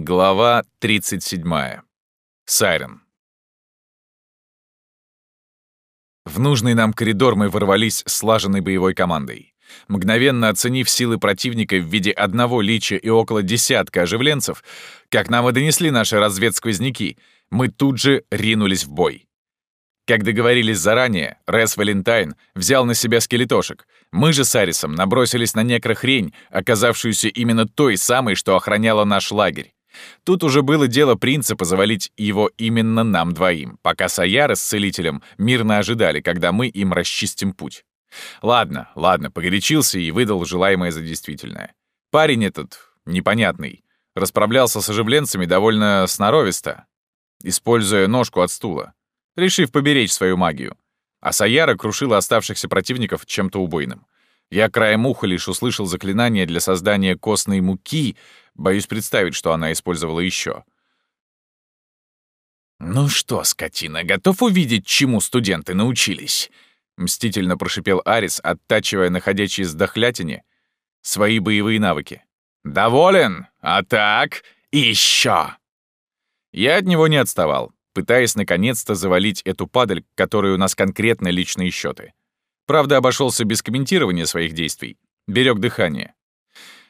Глава 37. Сайрен. В нужный нам коридор мы ворвались слаженной боевой командой. Мгновенно оценив силы противника в виде одного лича и около десятка оживленцев, как нам и донесли наши разведсквозняки, мы тут же ринулись в бой. Как договорились заранее, Рэс Валентайн взял на себя скелетошек. Мы же с Арисом набросились на некрохрень, оказавшуюся именно той самой, что охраняла наш лагерь. Тут уже было дело принципа завалить его именно нам двоим, пока Саяра с Целителем мирно ожидали, когда мы им расчистим путь. Ладно, ладно, погорячился и выдал желаемое за действительное. Парень этот, непонятный, расправлялся с оживленцами довольно сноровисто, используя ножку от стула решив поберечь свою магию. А Саяра крушила оставшихся противников чем-то убойным. Я краем уха лишь услышал заклинание для создания костной муки, боюсь представить, что она использовала еще. «Ну что, скотина, готов увидеть, чему студенты научились?» Мстительно прошипел Арис, оттачивая находящие с дохлятине свои боевые навыки. «Доволен? А так, еще!» Я от него не отставал пытаясь наконец-то завалить эту падаль, которой у нас конкретно личные счеты. Правда, обошелся без комментирования своих действий, берег дыхание.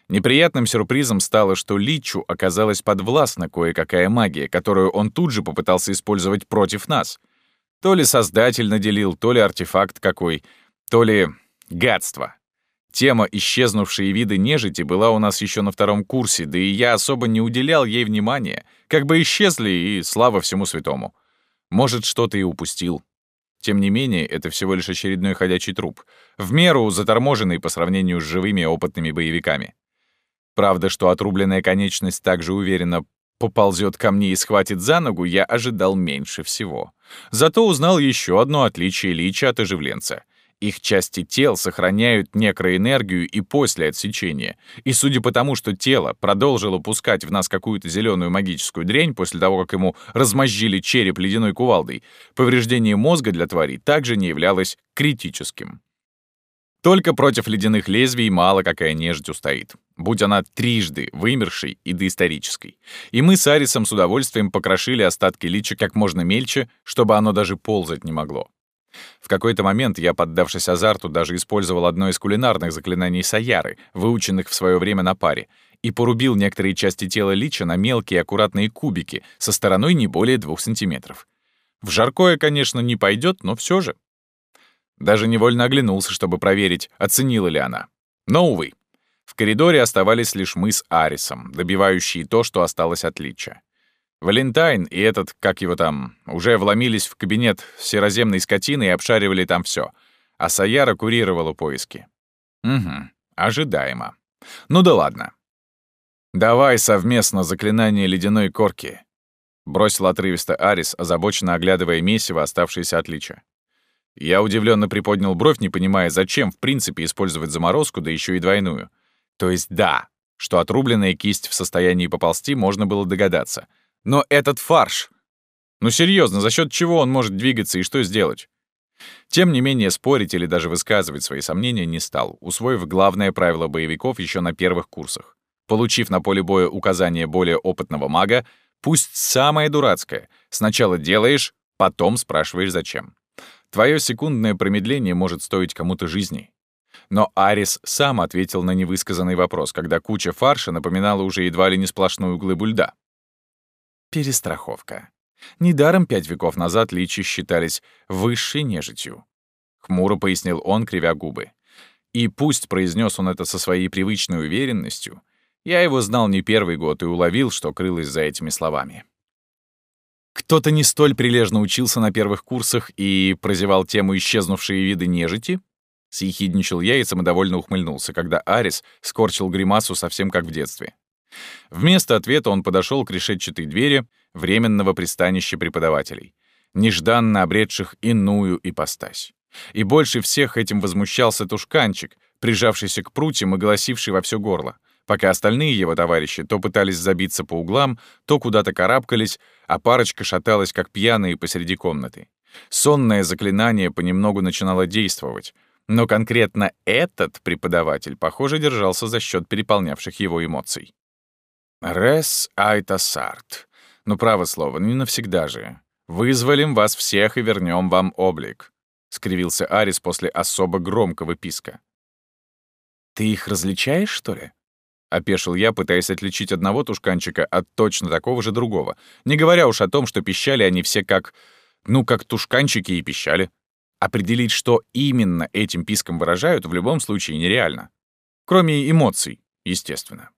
Неприятным сюрпризом стало, что Личу оказалась подвластна кое-какая магия, которую он тут же попытался использовать против нас. То ли создатель наделил, то ли артефакт какой, то ли гадство. Тема «Исчезнувшие виды нежити» была у нас еще на втором курсе, да и я особо не уделял ей внимания. Как бы исчезли, и слава всему святому. Может, что-то и упустил. Тем не менее, это всего лишь очередной ходячий труп, в меру заторможенный по сравнению с живыми опытными боевиками. Правда, что отрубленная конечность также уверенно поползет ко мне и схватит за ногу, я ожидал меньше всего. Зато узнал еще одно отличие лича от оживленца — их части тел сохраняют некроэнергию и после отсечения. И судя по тому, что тело продолжило пускать в нас какую-то зеленую магическую дрянь после того, как ему размозжили череп ледяной кувалдой, повреждение мозга для тварей также не являлось критическим. Только против ледяных лезвий мало какая нежить устоит, будь она трижды вымершей и доисторической. И мы с Арисом с удовольствием покрошили остатки лича как можно мельче, чтобы оно даже ползать не могло. В какой-то момент я, поддавшись азарту, даже использовал одно из кулинарных заклинаний Саяры, выученных в свое время на паре, и порубил некоторые части тела Лича на мелкие аккуратные кубики со стороной не более двух сантиметров. В жаркое, конечно, не пойдет, но все же. Даже невольно оглянулся, чтобы проверить, оценила ли она. Но, увы, в коридоре оставались лишь мы с Арисом, добивающие то, что осталось от Лича. Валентайн и этот, как его там, уже вломились в кабинет сероземной скотины и обшаривали там все, а Саяра курировала поиски. Угу, ожидаемо. Ну да ладно. «Давай совместно заклинание ледяной корки», — бросил отрывисто Арис, озабоченно оглядывая месиво, оставшееся от лича. Я удивленно приподнял бровь, не понимая, зачем в принципе использовать заморозку, да еще и двойную. То есть да, что отрубленная кисть в состоянии поползти можно было догадаться — но этот фарш... Ну серьезно, за счет чего он может двигаться и что сделать? Тем не менее, спорить или даже высказывать свои сомнения не стал, усвоив главное правило боевиков еще на первых курсах. Получив на поле боя указание более опытного мага, пусть самое дурацкое, сначала делаешь, потом спрашиваешь зачем. Твое секундное промедление может стоить кому-то жизни. Но Арис сам ответил на невысказанный вопрос, когда куча фарша напоминала уже едва ли не сплошную глыбу льда. Перестраховка. Недаром пять веков назад личи считались высшей нежитью. Хмуро пояснил он, кривя губы. И пусть произнес он это со своей привычной уверенностью, я его знал не первый год и уловил, что крылось за этими словами. Кто-то не столь прилежно учился на первых курсах и прозевал тему «исчезнувшие виды нежити»? Съехидничал я и самодовольно ухмыльнулся, когда Арис скорчил гримасу совсем как в детстве. Вместо ответа он подошел к решетчатой двери временного пристанища преподавателей, нежданно обретших иную ипостась. И больше всех этим возмущался тушканчик, прижавшийся к прутьям и голосивший во все горло, пока остальные его товарищи то пытались забиться по углам, то куда-то карабкались, а парочка шаталась, как пьяные, посреди комнаты. Сонное заклинание понемногу начинало действовать, но конкретно этот преподаватель, похоже, держался за счет переполнявших его эмоций. Рес айтасарт. Ну, право слово, не навсегда же. Вызволим вас всех и вернем вам облик», — скривился Арис после особо громкого писка. «Ты их различаешь, что ли?» — опешил я, пытаясь отличить одного тушканчика от точно такого же другого, не говоря уж о том, что пищали они все как... ну, как тушканчики и пищали. Определить, что именно этим писком выражают, в любом случае нереально. Кроме эмоций, естественно.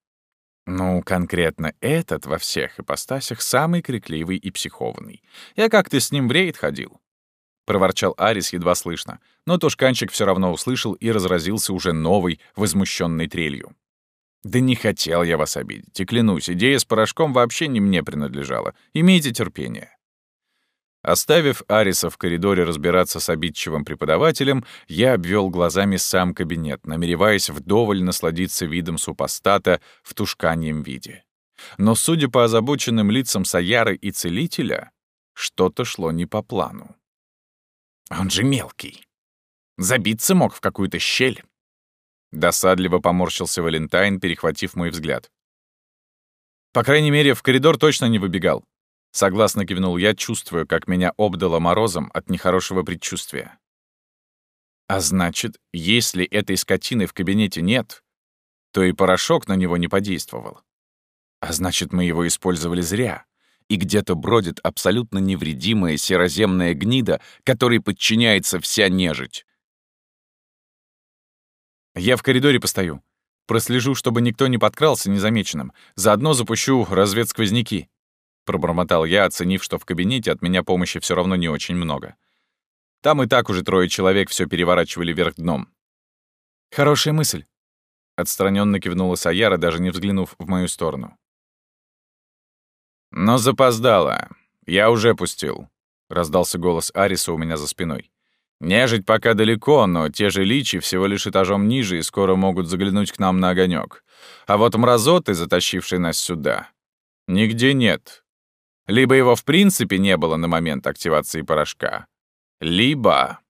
Ну, конкретно этот во всех ипостасях самый крикливый и психованный. Я как-то с ним в рейд ходил. Проворчал Арис едва слышно, но тушканчик все равно услышал и разразился уже новой, возмущенной трелью. «Да не хотел я вас обидеть, и клянусь, идея с порошком вообще не мне принадлежала. Имейте терпение». Оставив Ариса в коридоре разбираться с обидчивым преподавателем, я обвел глазами сам кабинет, намереваясь вдоволь насладиться видом супостата в тушканьем виде. Но, судя по озабоченным лицам Саяры и Целителя, что-то шло не по плану. Он же мелкий. Забиться мог в какую-то щель. Досадливо поморщился Валентайн, перехватив мой взгляд. По крайней мере, в коридор точно не выбегал. Согласно кивнул я, чувствую, как меня обдало морозом от нехорошего предчувствия. А значит, если этой скотины в кабинете нет, то и порошок на него не подействовал. А значит, мы его использовали зря. И где-то бродит абсолютно невредимая сероземная гнида, которой подчиняется вся нежить. Я в коридоре постою. Прослежу, чтобы никто не подкрался незамеченным. Заодно запущу разведсквозняки. Пробормотал я, оценив, что в кабинете от меня помощи все равно не очень много. Там и так уже трое человек все переворачивали вверх дном. «Хорошая мысль», — отстраненно кивнула Саяра, даже не взглянув в мою сторону. «Но запоздала. Я уже пустил», — раздался голос Ариса у меня за спиной. «Нежить пока далеко, но те же личи всего лишь этажом ниже и скоро могут заглянуть к нам на огонек. А вот мразоты, затащившие нас сюда, нигде нет. Либо его в принципе не было на момент активации порошка, либо...